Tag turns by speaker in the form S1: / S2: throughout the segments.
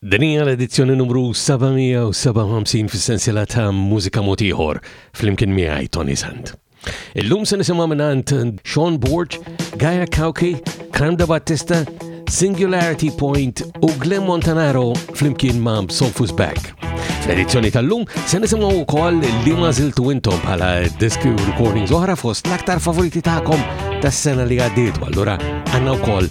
S1: Din hija l-edizzjoni numru 757 fis-sensiela ta' Mużika Mod Ieħor flimkien miegħi Tony Sant. Illum se nisimgħu mingħand Sean Borg, Gaia Kauki, Kanda Battista, Singularity Point u Glenn Montanaro flimkien ma' Soulfus Back. Fl-edizzjoni tal-lum se nisimgħu wkoll li ma żiltu intom bħala diski recordings oħra fost l-aktar favoriti tagħkom tas-sena li għaddiet, allura għandna wkoll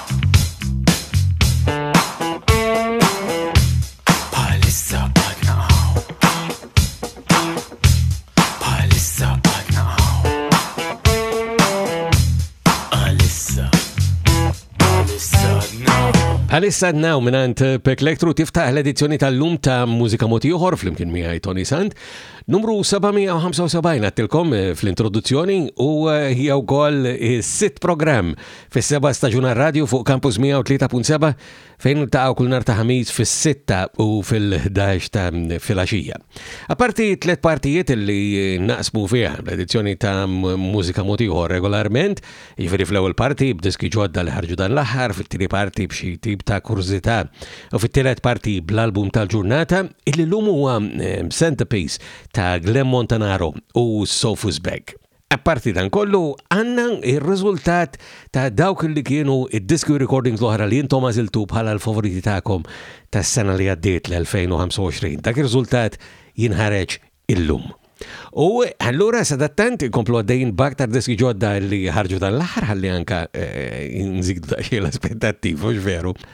S1: Għalissa naw minant eh, Pek Lektru tiftaħ l-edizzjoni tal-lum ta' mużika moti uħor fl-imkien miħaj Tony Sand, numru 775 għattilkom eh, fl-introduzzjoni u eh, jew għol sitt program fis-seba' staġun għar-radju fuq Campus 103.7 fejn niltaqgħu kull nhar ta' Ħamis fis-sitta u fil-11 ta' filgħaxija. Apparti tliet partijiet li naqsmu fiha l-edizzjoni ta' mużika mod ieħor regolarment, jiġifieri fl-ewwel parti b'diski ġodda li ħarġu dan l-aħħar, fit-tieni parti b'xi tip ta' kurżità u fit-tielet parti bl-album tal-ġurnata, illi lum huwa eh, Centerpiece ta' Glenn Montanaro u Sofus Beck. Apparti dan kollu, għandna r-riżultat ta' dawk li kienu id-diski u recordings l-oħra li intom għażiltu bħala l-favoriti tagħkom tas-sena li għaddiet l-2025. Dak ir-riżultat jinħareġ illum. U allura sadattant inkomplu għaddejjin b'aktar diski ġodda li ħarġu dan l-aħħar ħalli anka eh, nżidu daqsxejn l-aspettattiv, mhux veru.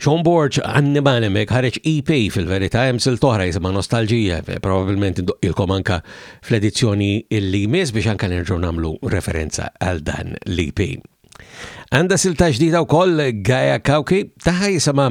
S1: Sean
S2: Borg għanni banimek ħareġ EP fil-verita jemsil toħra jisima nostalġija, eh, probabilment il-kom anka fl-edizzjoni illi mis biex anka nerġu namlu referenza għal dan l-EP. Għanda silta ġdida u koll Gaia Kauki taħħa jisima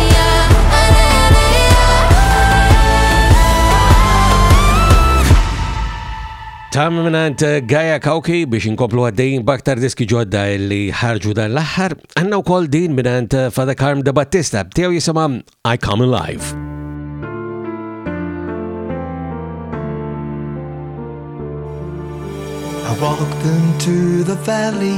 S3: Tam minnant eh, Gaia Kauki biex inkomplu għaddejn baktar diski ġodda li ħarġu dan l-axħar, għanna u koll din minnant eh, Fada Karm de Battista, tiegħu jisama I Come Alive.
S4: I walked into the valley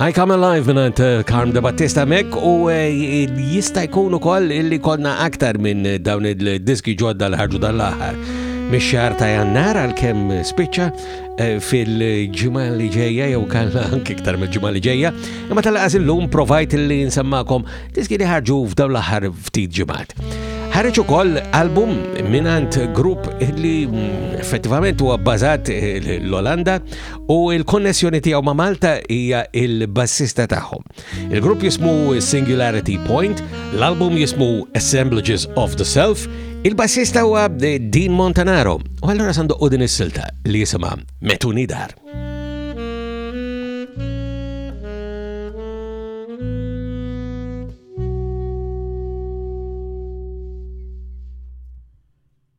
S4: I Come Alive
S3: minant eh, Carm de Battista mek u eh, jista jkun ukoll illi konna aktar minn dawn il-diski ġodda l-ħarġu dal-aħħar. Mix-xahar ta' jannar għal-kem spiċċa eh, fil-ġimgħa li ġejja jew kalla anke iktar mill-ġimgħa li ġejja, imma tal-qas illum provajt li nsemmakom diski li ħarġu f'dawn l-aħħar ftit ġimgħat. Ħareġ ukoll album minant grupp li mm, effettivament huwa bbażat eh, l-Olanda u l-konnessjoni tiegħu ma' Malta hija il-bassista tagħhom. Il-grupp jismu Singularity Point, l-album jismu Assemblages of the Self, il-bassista huwa Dean Montanaro, u allura sandoqqu din is-silta li jisimha Metuni Dar.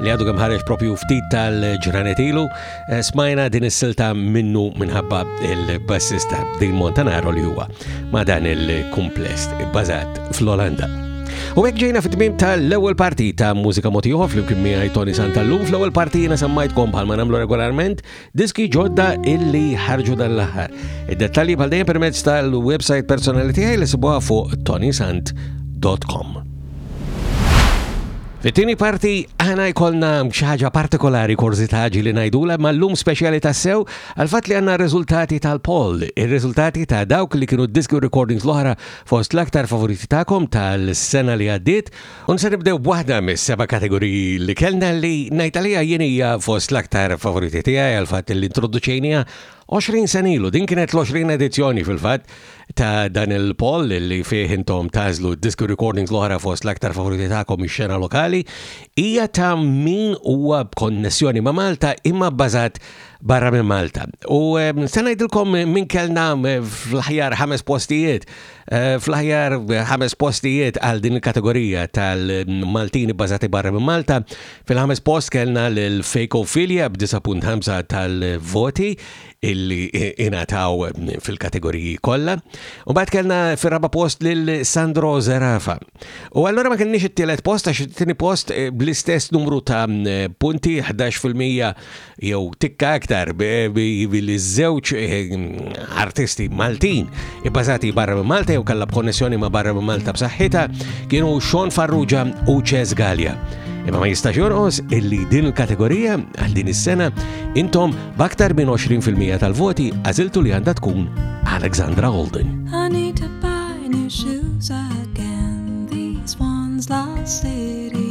S3: li għadu kemm ħareġ propju ftit tal-ġranet ilu, eh, smajna din is-silta minnu minħabba il-bassista Dil Montanaro li huwa ma' dan il-kumplest bbażat fl-Olanda. U għek ġejna fit-tmim tal-ewwel parti ta' mużika motiħor fl-imkien miegħi Tony Santallum. Fl-ewwel parti jiena semmajtkom bħalma nagħmlu regolarment Diski ġodda illi ħarġu dan l-aħħar. Id-dettalji bħal dejjem permezz tal-website personali tiegħi li sibuha fuq tonisant.com. Fit-tieni parti aħna jkollna xi ħaġa partikolari korzitaġi li ngħidula ma llum speċjali tassew għal fatt li għandna riżultati tal-poll, ir-riżultati ta' dawk li kienu diski recordings l-oħra fost l-aktar favoriti tagħkom tal-sena li għaddiet U se nibdew b'waħda mis-seba' kategoriji li kellna li ngħid għaliha jien hija fost l-aktar favoriti tiegħi għal fatt li introduċejniha 20 sen ilu. Din kienet l-20 edizzjoni fil-fatt ta' dan il-poll li fih intom tażlu disku recordings l-oħra fost l-aktar favoriti tagħkom ix-xena lokali. Hija ta' min huwa b'konnessjoni ma' Malta imma bbażat barra minn Malta. U eh, se ngħidilkom min kellna eh, fl-aħjar ħames postijiet Eh, fl-aħjar ħames postijiet għal din il-kategorija tal-Maltini bazati barra minn Malta, fil-ħames post kellna l-Fejkofilja b'9.5 tal-voti illi inataw fil-kategoriji kollha. U bat kellna fir-raba post lil Sandro Zerafa. U allura ma kienniex it-tielet post għax it-tieni post eh, bl-istess numru ta' punti 11% jew tikka aktar billi żewġ eh, artisti Maltin ibbażati barra minn Malta jew kellha b'konnessjoni ma' barra minn Malta b'saħħitha kienu Sean Farrugia u Ches Gallia. Imma ma jistax jonqos illi din il-kategorija għal din is-sena intom b'aktar minn 20% tal-voti għażiltu li għandha tkun Alexandra Holden.
S5: I need to buy new shoes again, these ones last city.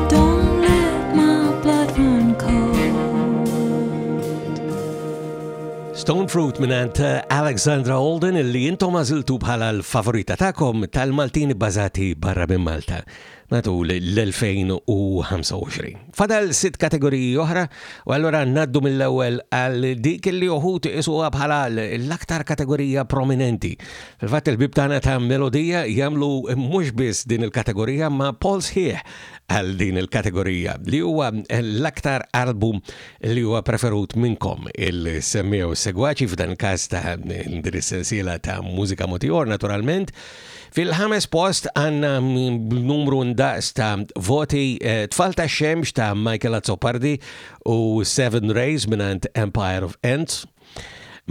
S5: Stone Fruit
S3: minant eh, Alexandra Holden illi jintom għaziltu bħala l-favorita ta'kom tal-Maltin bazati barra minn Malta matul l-2025. Fadal sitt kategoriji oħra u allura naddu mill-ewwel għal dik li uħut isuha bħala l-aktar kategorija prominenti Fil-fatt il-ħbieb tagħna ta' Melodija jagħmlu mhux biss din il-kategorija imma poll sħiħ għal din il-kategorija li huwa l-aktar album li huwa preferut minnkom il-semmew segwaċi f'dan il-każ ta' din is-sensiela ta' mużika motior naturalment. Fil-ħames post għandna numru ndaqs ta' voti eh, Tfal ta' Xemx ta' Michael Azzopardi u Seven Rays minn Empire of Ants.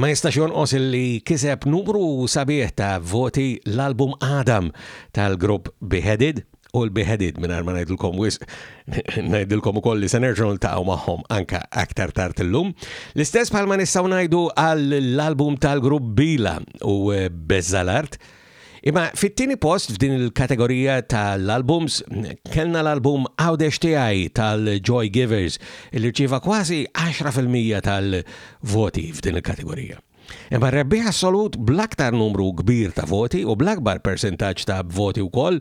S3: Ma jistax jonqos li kiseb numru sabiħ ta' voti l-album Adam tal-grupp Beheaded u l-Beheaded mingħajr ma ngħidilkom wisq ngħidilkom ukoll li se nerġgħu niltaqgħu magħhom anke aktar tard illum. L-istess bħalma nistgħu ngħidu għall-album tal-grupp Bila u Bezzalart. Imma fit-tieni post f'din il-kategorija tal-albums kellna l-album Għawdex tiegħi tal-Joy Givers li rċieva kważi 10% tal-voti f'din il-kategorija. Imma rebbieħ assolut bl-aktar numru kbir ta' voti u bl-akbar percentaġġ ta' voti wkoll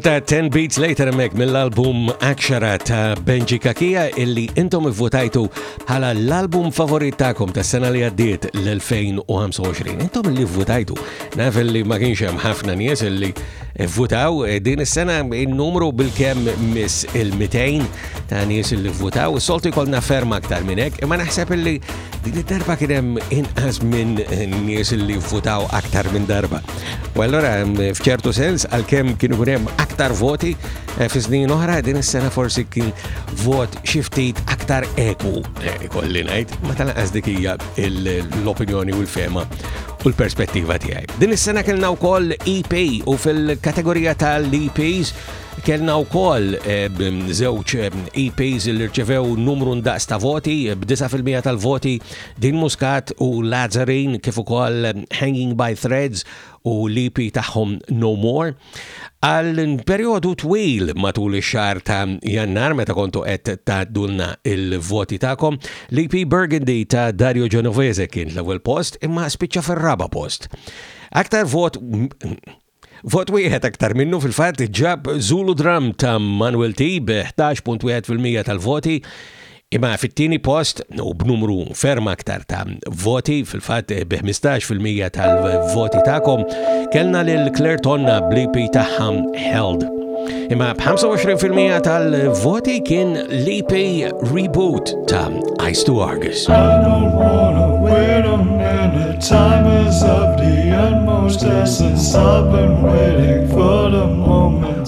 S3: ta' 10 Beats Later mek mill-album Akshara ta' Benji Kakija illi intom votajtu ħala l-album favorit ta'kom ta' sena li għaddiet l-2025. Intom illi votajtu naf illi ma kienx hemm ħafna nies illi Vvutaw eh, din is-sena in-numru bil-kemm miss il-200 ta' nies li vvutaw, soltu jkollna ferm aktar minn hekk, imma naħseb li din id-darba kien hemm inqas minn nies li vvutaw aktar minn darba. U allora mm, f'ċertu sens għalkemm kienu hemm aktar voti eh, fi snin oħra din is-sena forsi kien vot xi ftit aktar eku eh, ikolli ngħid, ma tal-qas dik hija l-opinjoni u l-fema u l-perspettiva tiegħi. Din is-sena kellna wkoll EP u fil-kategorija tal-EPs kellna wkoll eh, żewġ EPs eh, e li rċevew numru ndaqs ta' voti, eh, b'9% tal-voti din Muscat u Lazzarin kif ukoll Hanging by Threads u l-EP tagħhom No More. Għal perjodu twil matul ix-xahar ta' Jannar meta kontu qed tgħaddulna il-voti tagħkom, l-EP Burgundy ta' Dario Genovese kien l-ewwel post imma spiċċa fir-raba' post. Aktar vot Vot wieħed aktar minnu fil-fatt ġab Zulu Drum ta' Manuel T b'11.1% tal-voti Imma fit-tieni post, u b'numru ferm aktar ta' voti, fil-fatt bi 15% tal-voti tagħkom, kellna lil Claire Tonna bl-EP tagħha Held. Imma b'25% tal-voti kien l-EP Reboot ta' Ice to Argus.
S6: I don't wanna wait a minute, time is of the utmost essence, I've been waiting for the moment.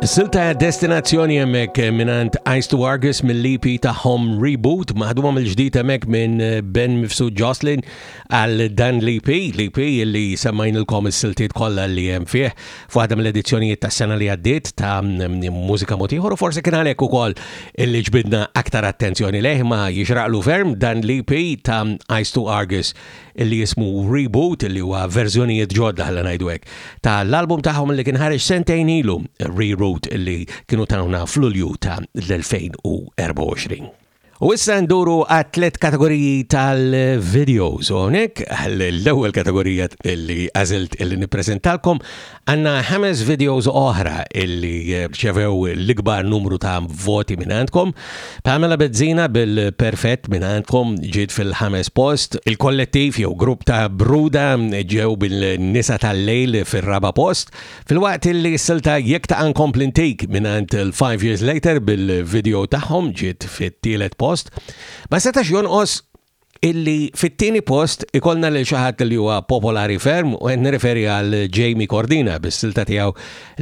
S3: Silta destinazzjoni hemmhekk eh, minant Ice to Argus mill-EP tagħhom Reboot maħduma mill-ġdid hemmhekk minn eh, Ben Mifsu Jocelyn għal dan l-EP, l-EP li semmajnilkom is-siltiet kollha li hemm fih f'waħda mill-edizzjonijiet tas-sena li għaddiet ta' mm, mużika motiħor u forsi kien għalhekk ukoll illi ġbidna aktar attenzjoni lejh ma jixraqlu ferm dan l-EP ta' Ice to Argus li jismu Reboot li huwa verżjonijiet ġodda ħalla ngħidu hekk ta' l-album tagħhom li kien ħareġ sentejn ilu Reroot li kienu tawna fl-Ulju ta' l-2024. U issa nduru għat tliet kategoriji tal-videos, u hawnhekk l-ewwel kategorija li għażilt li nippreżentalkom Għandna ħames videos oħra illi rċevew l-ikbar numru ta' voti minn għandkom. Pamela Bezzina bil-Perfett minn għandkom ġiet fil-ħames post. Il-kollettiv jew grupp ta' Bruda ġew bil-nisa tal-lejl fir-raba post. Fil-waqt illi silta jekk ta' nkompli ntik minn għand il-Five Years Later bil-video tagħhom ġiet fit-tielet post. Ma setax jonqos illi fit-tieni post ikollna lil xi ħadd li huwa popolari ferm u qed nirreferi għal Jamie Cordina bis-silta tiegħu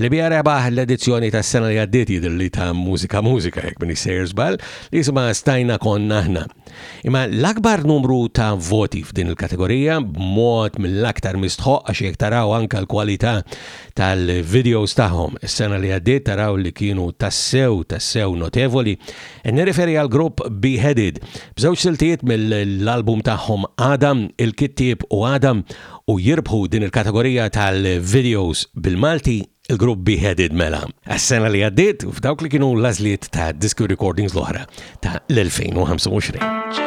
S3: li biha rebaħ l-edizzjoni tas-sena li għaddiet jidhirli ta' Mużika Mużika jekk min issejjer żball li jisimha Stajna Konna Aħna. Imma l-akbar numru ta' voti f'din il-kategorija b'mod mill-aktar mistħoq għax jekk taraw anke l-kwalità tal-videos tagħhom is-sena li għaddiet taraw li kienu tassew tassew notevoli Nirreferi għall-grupp Beheaded, b'żewġ siltiet mill-album tagħhom Għada, Il-Kittieb u Għada, u jirbħu din il-kategorija tal-videos bil-Malti, il-grupp Beheaded mela. Għas-sena li għaddiet, f'dawk li kienu l-għażliet ta' Disco Recordings l-oħra ta' l-2025.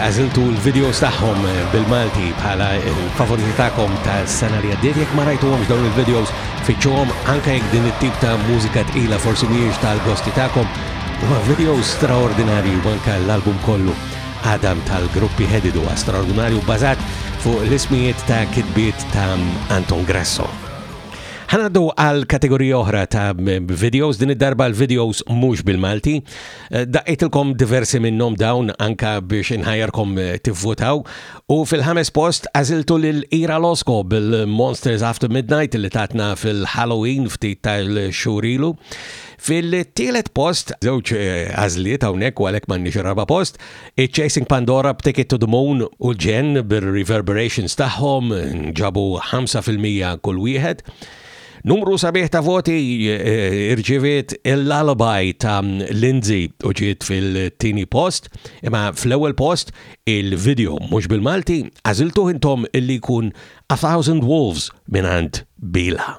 S3: Għażiltu l-videos tagħhom bil-Malti bħala l-favoriti tagħkom tas-sena li għaddiet. Jekk ma rajtuhomx dawn il-videos, fittxuhom anke jekk din it-tip ta' mużika tqila forsi mhijiex tal-gosti tagħkom. Huma videos straordinarji u anke l-album kollu għadam tal-gruppi Headed huwa straordinarju bbażat fuq l-ismijiet ta' kitbiet ta' Anton Grasso. Ħanaddu għal kategorija oħra ta' videos, din id-darba l-videos mhux bil-Malti. Eh, Daqqitilkom diversi minnhom dawn anka biex inħajjarkom eh, tivvutaw u fil-ħames post għażiltu lil Ira Losko bil-Monsters After Midnight li tatna fil-Halloween ftit tal-xurilu. Fil-tielet post, żewġ eh, għażliet hawnhekk u għalhekk m'għandniex raba post, Chasing Pandora b'Ticket to the Moon u Jen bir-reverberations tagħhom ġabu 5% kull wieħed. Numru sabiħ ta' voti eh, irċiviet l-alabaj ta' Lindsay u ġiet fil-tini post, imma fl-ewwel post il-video mhux bil-Malti għażiltuh intom illi jkun A Thousand Wolves minant Bila.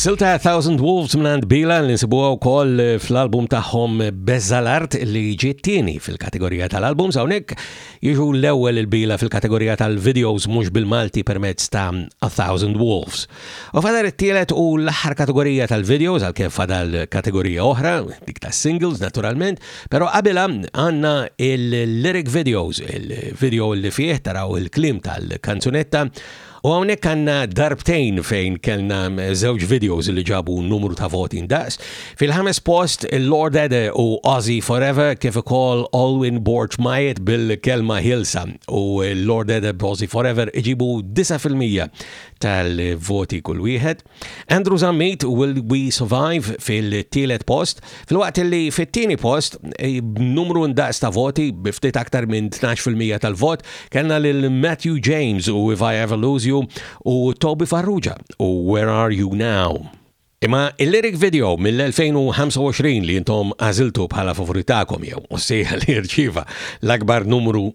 S3: Silta Thousand Wolves mnand Bila li nsibuha wkoll eh, fl-album tagħhom Bezzalart li ġiet tieni fil-kategorija tal-albums hawnhekk jiġu l-ewwel il-bila fil-kategorija tal-videos mhux bil-Malti permezz ta' A Thousand Wolves. U fadar it-tielet u l-aħħar kategorija tal-videos għalkemm fadal kategorija oħra, dik tas-singles naturalment, Pero qabilha għanna il-lyric videos, il-video li fih taraw il-klim tal-kanzunetta, u hawnhekk għanna darbtejn fejn kellna żewġ videos li ġabu numru ta' voti ndaqs. Fil-ħames post il-Lord Ede u Ozzy Forever kif ukoll Alwyn Borch Majet bil-kelma Hilsa u l-Lord Ede b'Ozzy Forever iġibu 9% tal-voti kull wieħed. Andrew Zammit Will We Survive fil-tielet post, filwaqt li fit-tieni post eh, b'numru ndaqs ta' voti biftit aktar minn 12% tal-vot kellna lil Matthew James u If I Ever Lose You u Toby Farrugia u Where Are You Now. Imma il-lyric video mill-2025 li jintom għaziltu bħala favoritakom jew ossieħa li jirċiva l-akbar numru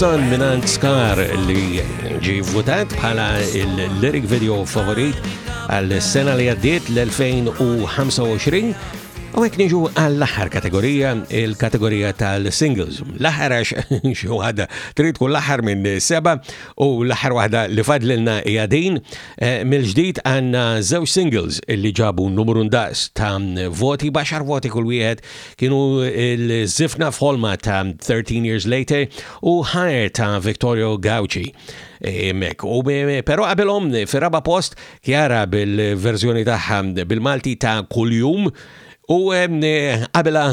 S3: Son minant Scar li ġi votat bħala il-lyric video favorit għal-sena li għaddiet l-2025 U għek niġu għall-axar kategorija, il-kategorija tal-singles. L-axar għax xi waħda trid tkun l-axar minn seba u l-axar waħda li fadlilna hija din. Mill-ġdid għandna żewġ singles li ġabu numru ndaqs ta' voti, baxar voti kull wieħed kienu l-Zifna f'Holma ta' 13 Years Later u Higher ta' Victorio Gauci. Eh, mek. U eh, però qabilhom eh, fir-raba' post Kjara bil-verżjoni tagħha bil-Malti ta' kuljum u qabela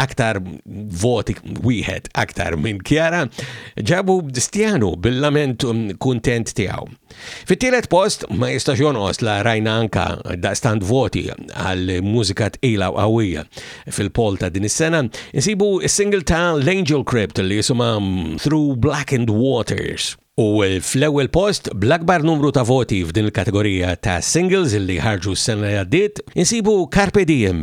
S3: aktar voti wieħed aktar minn Kjara ġabu Stjanu bil-lament mm, kuntent tiegħu. Fit-tielet post ma jistax jonqos la rajna anka daqstant voti għal mużika tqila u qawwija fil-pol ta' din is-sena, insibu s-single ta' l-Angel Crypt li jisuma Through Blackened Waters. U fl-ewwel post bl-akbar numru ta' voti f'din il-kategorija ta' singles li ħarġu s-sena li għaddiet, insibu Carpe Diem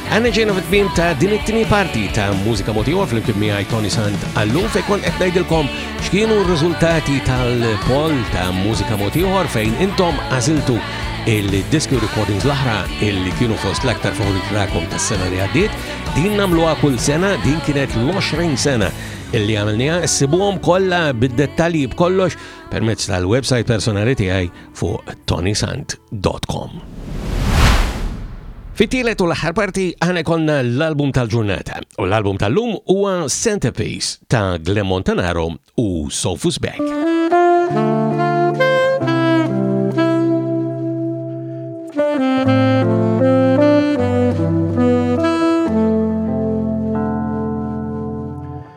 S3: Għanna ġejna fit-tmim ta' din it-tini parti ta' Mużika Motiva fl-imkien miegħi Tony Sant għallum fejn kont qed ngħidilkom x'kienu r-riżultati tal-poll ta' Mużika Motiva fejn intom għażiltu il-diski u recordings l-aħra illi kienu fost l-aktar favorit rakom tas sena li għaddiet. Din namluha kull sena, din kienet l-20 sena illi għamilniha, sibuhom kollha bid-dettalji b'kollox permezz tal-website personali tiegħi fuq tonisant.com. Fit-tielet u l-aħħar parti għana konna l-album tal-ġurnata u l-album tal-lum huwa Centerpiece ta' Glen Montanaro u Sofus Beck.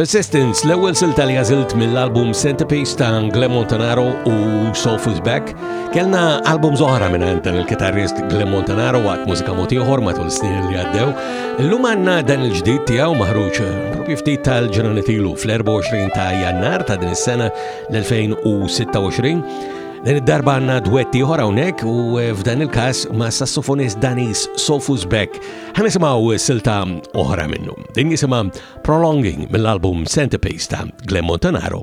S3: Persistence, l-ewwel silta li għażilt mill-album Centerpiece ta' Glenn Montanaro u Soulful's Back, Kellna album zoħra minn għand dan il-kitarrist Glenn Montanaro waqt mużika motiħor matul snin li għaddew. Illum għanna dan il-ġdid tiegħu maħruġ eh, propju ftit tal-ġranet ilu fl-24 ta' jannar ta' din is-sena l-2026. Dan id-darba għanna dwetti ħor hawnhekk u eh, f'dan il-każ ma' sassofonist Danis Sofus Beck. Ħa nisimgħu silta oħra minnum. Din jisimha Prolonging mill-album Centerpiece ta' Glenn Montanaro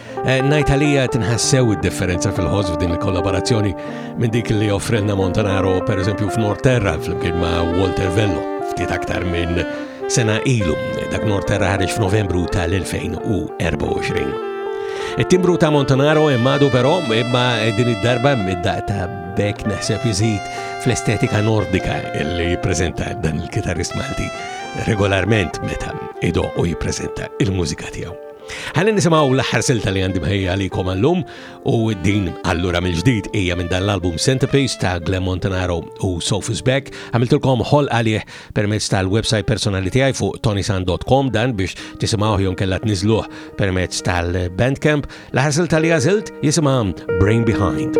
S3: Eh, Najt għalija tinħassew id-differenza fil-ħoż f'din il-kollaborazzjoni minn dik li offrilna Montanaro per eżempju f'Norterra flimkien ma' Walter Vello ftit aktar minn sena ilu dak Norterra ħareġ f'Novembru tal-2024. It-timbru ta' Montanaro immadu però imma din id-darba mid-data bekk naħseb iżid fl-estetika nordika li jippreżenta dan il-kitarrist Malti regolarment meta ido u jippreżenta il-mużika tiegħu. Ħalli nisimaw l-aħħar silta li għandim ħejja li kom għallum u din allura mill-ġdid hija minn dan l-album Centerpiece ta' Glenn Montanaro u Sophus Beck. Għamiltilkom ħol għalih permezz tal-website personali tiegħi fuq tonisan.com dan biex tisimgħu jew kella tniżluh permezz tal-Bandcamp. L-aħħar silta li għażilt jisimha Brain Behind.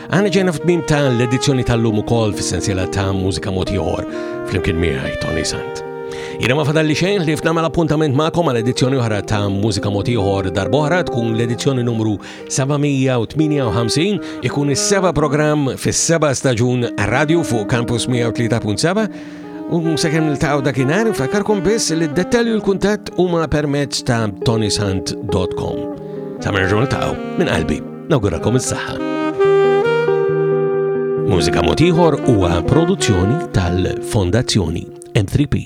S3: Għana ġejna f'tmim ta' l-edizzjoni tal-lum ukoll fis-sensiela ta' mużika mod ieħor flimkien miegħi Tony Sant. Jena ma fadalli xejn li f'nama l-appuntament ma'kom għal edizzjoni oħra ta' mużika mod ieħor darbohra tkun l-edizzjoni numru 758 ikun is-seba' programm fis-seba' staġun radio fuq Campus 103.7 U sekem nil-taqaw dakinar, fakarkom biss li d-dettalju l-kuntat huma permezz ta' tonysant.com. Ta' merġun taqaw, minn qalbi. Nawgurakom is-saħħa. Mużika motiħor huwa produzzjoni tal-Fondazzjoni M3P.